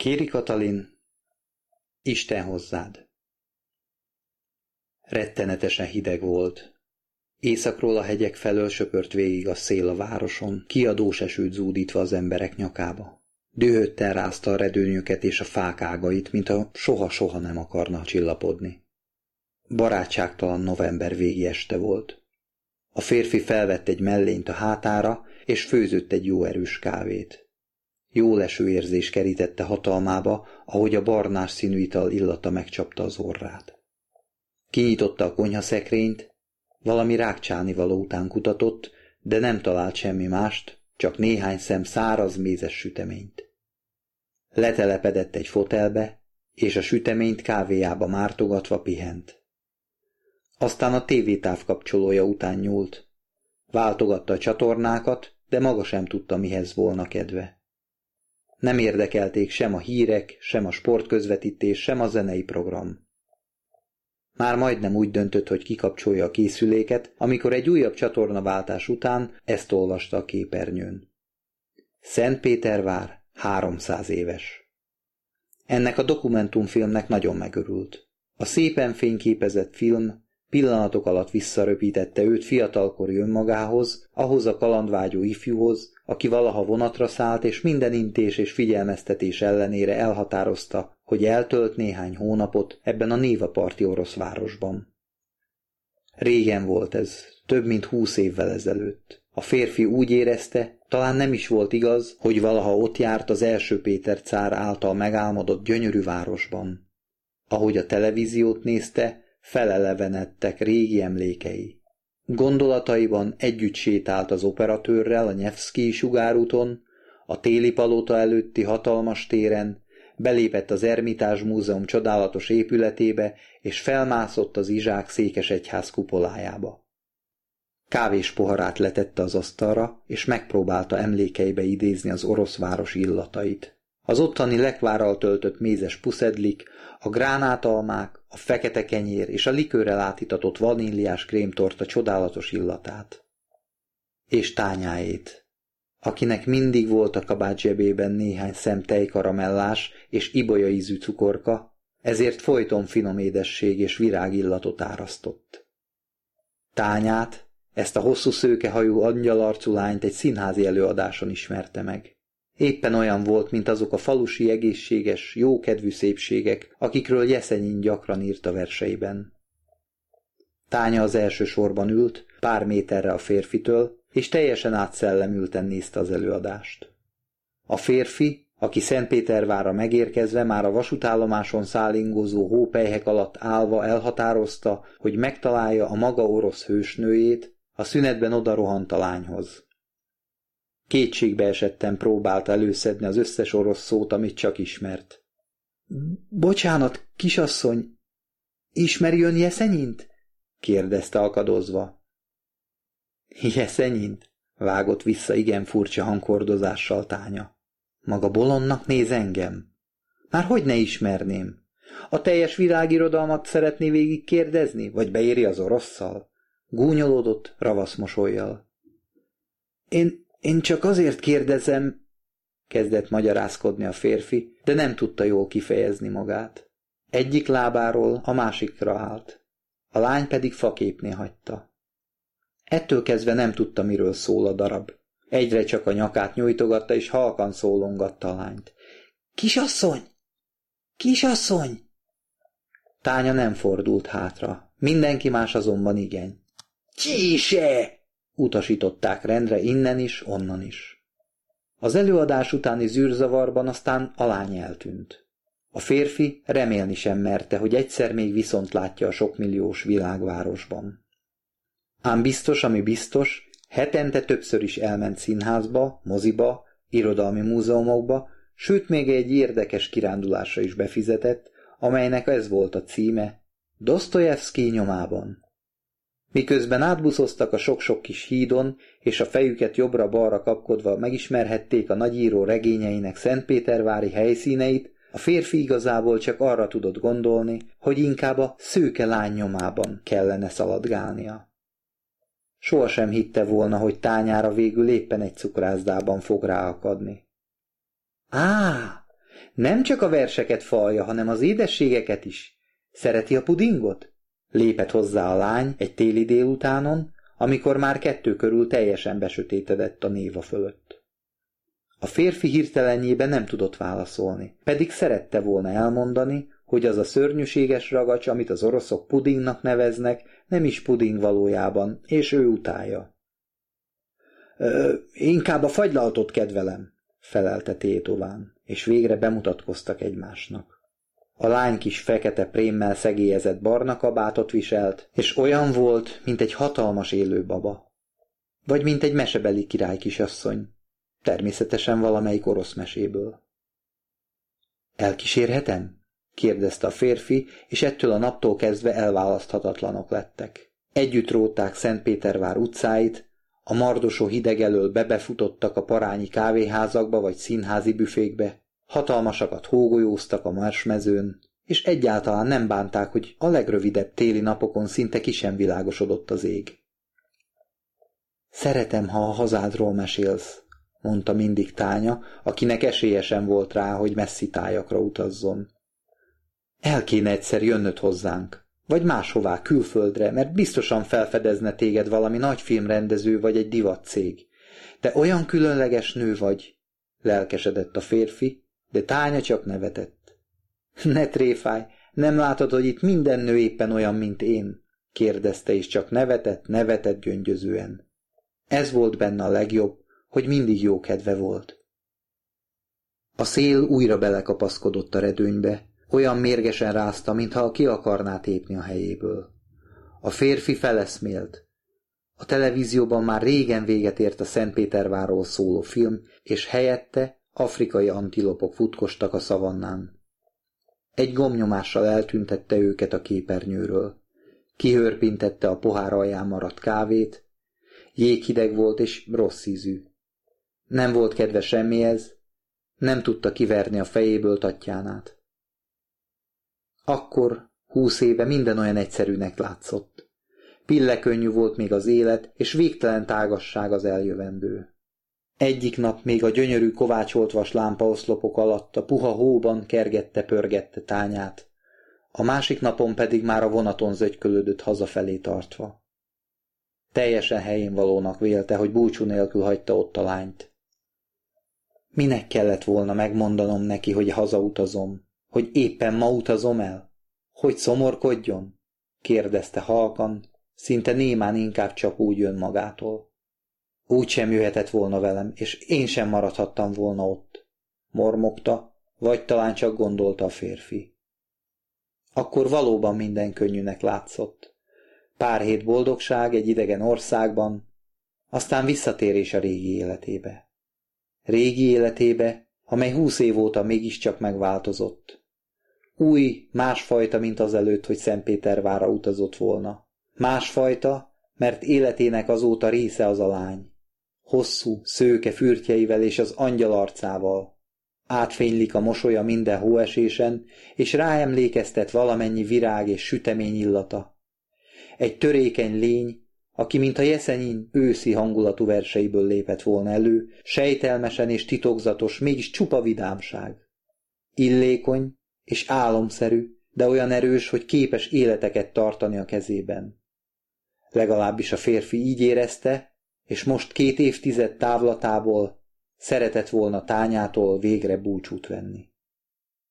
Kéri Katalin, Isten hozzád. Rettenetesen hideg volt. Északról a hegyek felől söpört végig a szél a városon, kiadós esőt zúdítva az emberek nyakába. Dühötten rázta a redőnyöket és a fák ágait, mint a soha-soha nem akarna csillapodni. Barátságtalan november végi este volt. A férfi felvett egy mellényt a hátára, és főzött egy jó erős kávét. Jó leső érzés kerítette hatalmába, ahogy a barnás színű ital illata megcsapta az orrát. Kinyitotta a konyhaszekrényt, valami rákcsálni való után kutatott, de nem talált semmi mást, csak néhány szem száraz mézes süteményt. Letelepedett egy fotelbe, és a süteményt kávéjába mártogatva pihent. Aztán a tévétáv kapcsolója után nyúlt. Váltogatta a csatornákat, de maga sem tudta, mihez volna kedve. Nem érdekelték sem a hírek, sem a sportközvetítés, sem a zenei program. Már majdnem úgy döntött, hogy kikapcsolja a készüléket, amikor egy újabb csatornaváltás után ezt olvasta a képernyőn. Szentpétervár 300 éves. Ennek a dokumentumfilmnek nagyon megörült. A szépen fényképezett film Pillanatok alatt visszaröpítette őt fiatalkori önmagához, ahhoz a kalandvágyó ifjúhoz, aki valaha vonatra szállt, és minden intés és figyelmeztetés ellenére elhatározta, hogy eltölt néhány hónapot ebben a névaparti orosz városban. Régen volt ez, több mint húsz évvel ezelőtt. A férfi úgy érezte, talán nem is volt igaz, hogy valaha ott járt az első Péter cár által megálmodott gyönyörű városban. Ahogy a televíziót nézte, felelevenedtek régi emlékei. Gondolataiban együtt sétált az operatőrrel a Nyevszki sugárúton, a téli palota előtti hatalmas téren, belépett az Ermitás Múzeum csodálatos épületébe, és felmászott az Izsák székes egyház kupolájába. Kávés poharát letette az asztalra, és megpróbálta emlékeibe idézni az orosz város illatait. Az ottani lekvárral töltött mézes puszedlik, a gránátalmák, a fekete kenyér és a likőrrel átitatott vaníliás krémtorta csodálatos illatát. És tányáét, akinek mindig volt a kabát zsebében néhány szem tejkaramellás és ibolya ízű cukorka, ezért folyton finom édesség és virágillatot árasztott. Tányát, ezt a hosszú szőkehajú angyalarcú egy színházi előadáson ismerte meg. Éppen olyan volt, mint azok a falusi egészséges, jókedvű szépségek, akikről Jeszenyin gyakran írt a verseiben. Tánya az első sorban ült, pár méterre a férfitől, és teljesen átszellemülten nézte az előadást. A férfi, aki Szentpétervára megérkezve már a vasútállomáson szállingozó hópelyhek alatt állva elhatározta, hogy megtalálja a maga orosz hősnőjét, a szünetben odarohant a lányhoz. Kétségbe esetten próbálta előszedni az összes orosz szót, amit csak ismert. Bocsánat, kisasszony, ismeri ön Jeszenyint? kérdezte akadozva. Jeszenyint? vágott vissza igen furcsa hangkordozással tánya. Maga bolondnak néz engem? Már hogy ne ismerném? A teljes világirodalmat szeretné végig kérdezni, vagy beéri az orosszal? Gúnyolódott, ravasz mosolyjal. Én én csak azért kérdezem, kezdett magyarázkodni a férfi, de nem tudta jól kifejezni magát. Egyik lábáról a másikra állt, a lány pedig faképné hagyta. Ettől kezdve nem tudta, miről szól a darab. Egyre csak a nyakát nyújtogatta, és halkan szólongatta a lányt. Kisasszony! Kisasszony! Tánya nem fordult hátra. Mindenki más azonban igen. Csíse! Utasították rendre innen is, onnan is. Az előadás utáni zűrzavarban aztán a lány eltűnt. A férfi remélni sem merte, hogy egyszer még viszont látja a sokmilliós világvárosban. Ám biztos, ami biztos, hetente többször is elment színházba, moziba, irodalmi múzeumokba, sőt még egy érdekes kirándulásra is befizetett, amelynek ez volt a címe, Dostoyevsky nyomában. Miközben átbuszoztak a sok-sok kis hídon, és a fejüket jobbra-balra kapkodva megismerhették a nagyíró regényeinek Szentpétervári helyszíneit, a férfi igazából csak arra tudott gondolni, hogy inkább a szőke lány nyomában kellene szaladgálnia. Sohasem hitte volna, hogy tányára végül éppen egy cukrászdában fog ráakadni. Á, Nem csak a verseket falja, hanem az édességeket is. Szereti a pudingot? Lépett hozzá a lány egy téli délutánon, amikor már kettő körül teljesen besötétedett a néva fölött. A férfi hirtelenjében nem tudott válaszolni, pedig szerette volna elmondani, hogy az a szörnyűséges ragacs, amit az oroszok pudingnak neveznek, nem is puding valójában, és ő utálja. Ö, inkább a fagylaltot kedvelem, felelte Tétován, és végre bemutatkoztak egymásnak. A lány kis fekete prémmel szegélyezett barna kabátot viselt, és olyan volt, mint egy hatalmas élő baba. Vagy mint egy mesebeli király kisasszony. Természetesen valamelyik orosz meséből. Elkísérhetem? kérdezte a férfi, és ettől a naptól kezdve elválaszthatatlanok lettek. Együtt rótták Szentpétervár utcáit, a mardosó hideg elől bebefutottak a parányi kávéházakba vagy színházi büfékbe, hatalmasakat hógolyóztak a marsmezőn, és egyáltalán nem bánták, hogy a legrövidebb téli napokon szinte ki sem világosodott az ég. Szeretem, ha a hazádról mesélsz, mondta mindig Tánya, akinek esélyesen volt rá, hogy messzi tájakra utazzon. El kéne egyszer jönnöd hozzánk, vagy máshová, külföldre, mert biztosan felfedezne téged valami nagy filmrendező vagy egy divatcég. De olyan különleges nő vagy, lelkesedett a férfi, de Tánya csak nevetett. Ne tréfáj, nem látod, hogy itt minden nő éppen olyan, mint én? kérdezte, és csak nevetett, nevetett gyöngyözően. Ez volt benne a legjobb, hogy mindig jó kedve volt. A szél újra belekapaszkodott a redőnybe, olyan mérgesen rázta, mintha ki akarná tépni a helyéből. A férfi feleszmélt. A televízióban már régen véget ért a Szentpéterváról szóló film, és helyette afrikai antilopok futkostak a szavannán. Egy gomnyomással eltüntette őket a képernyőről. Kihörpintette a pohár alján maradt kávét. Jéghideg volt és rossz ízű. Nem volt kedve semmihez, nem tudta kiverni a fejéből Tatjánát. Akkor, húsz éve minden olyan egyszerűnek látszott. Pillekönnyű volt még az élet, és végtelen tágasság az eljövendő. Egyik nap még a gyönyörű kovácsolt vas lámpaoszlopok alatt a puha hóban kergette-pörgette tányát, a másik napon pedig már a vonaton zögykölődött hazafelé tartva. Teljesen helyén valónak vélte, hogy búcsú nélkül hagyta ott a lányt. Minek kellett volna megmondanom neki, hogy hazautazom, hogy éppen ma utazom el? Hogy szomorkodjon? kérdezte halkan, szinte némán inkább csak úgy jön magától. Úgy sem jöhetett volna velem, és én sem maradhattam volna ott. Mormogta, vagy talán csak gondolta a férfi. Akkor valóban minden könnyűnek látszott. Pár hét boldogság egy idegen országban, aztán visszatérés a régi életébe. Régi életébe, amely húsz év óta mégiscsak megváltozott. Új, másfajta, mint az előtt, hogy Szentpétervára utazott volna. Másfajta, mert életének azóta része az a lány hosszú, szőke fürtjeivel és az angyal arcával. Átfénylik a mosolya minden hóesésen, és ráemlékeztet valamennyi virág és sütemény illata. Egy törékeny lény, aki mint a jeszenyin őszi hangulatú verseiből lépett volna elő, sejtelmesen és titokzatos, mégis csupa vidámság. Illékony és álomszerű, de olyan erős, hogy képes életeket tartani a kezében. Legalábbis a férfi így érezte, és most két évtized távlatából szeretett volna tányától végre búcsút venni.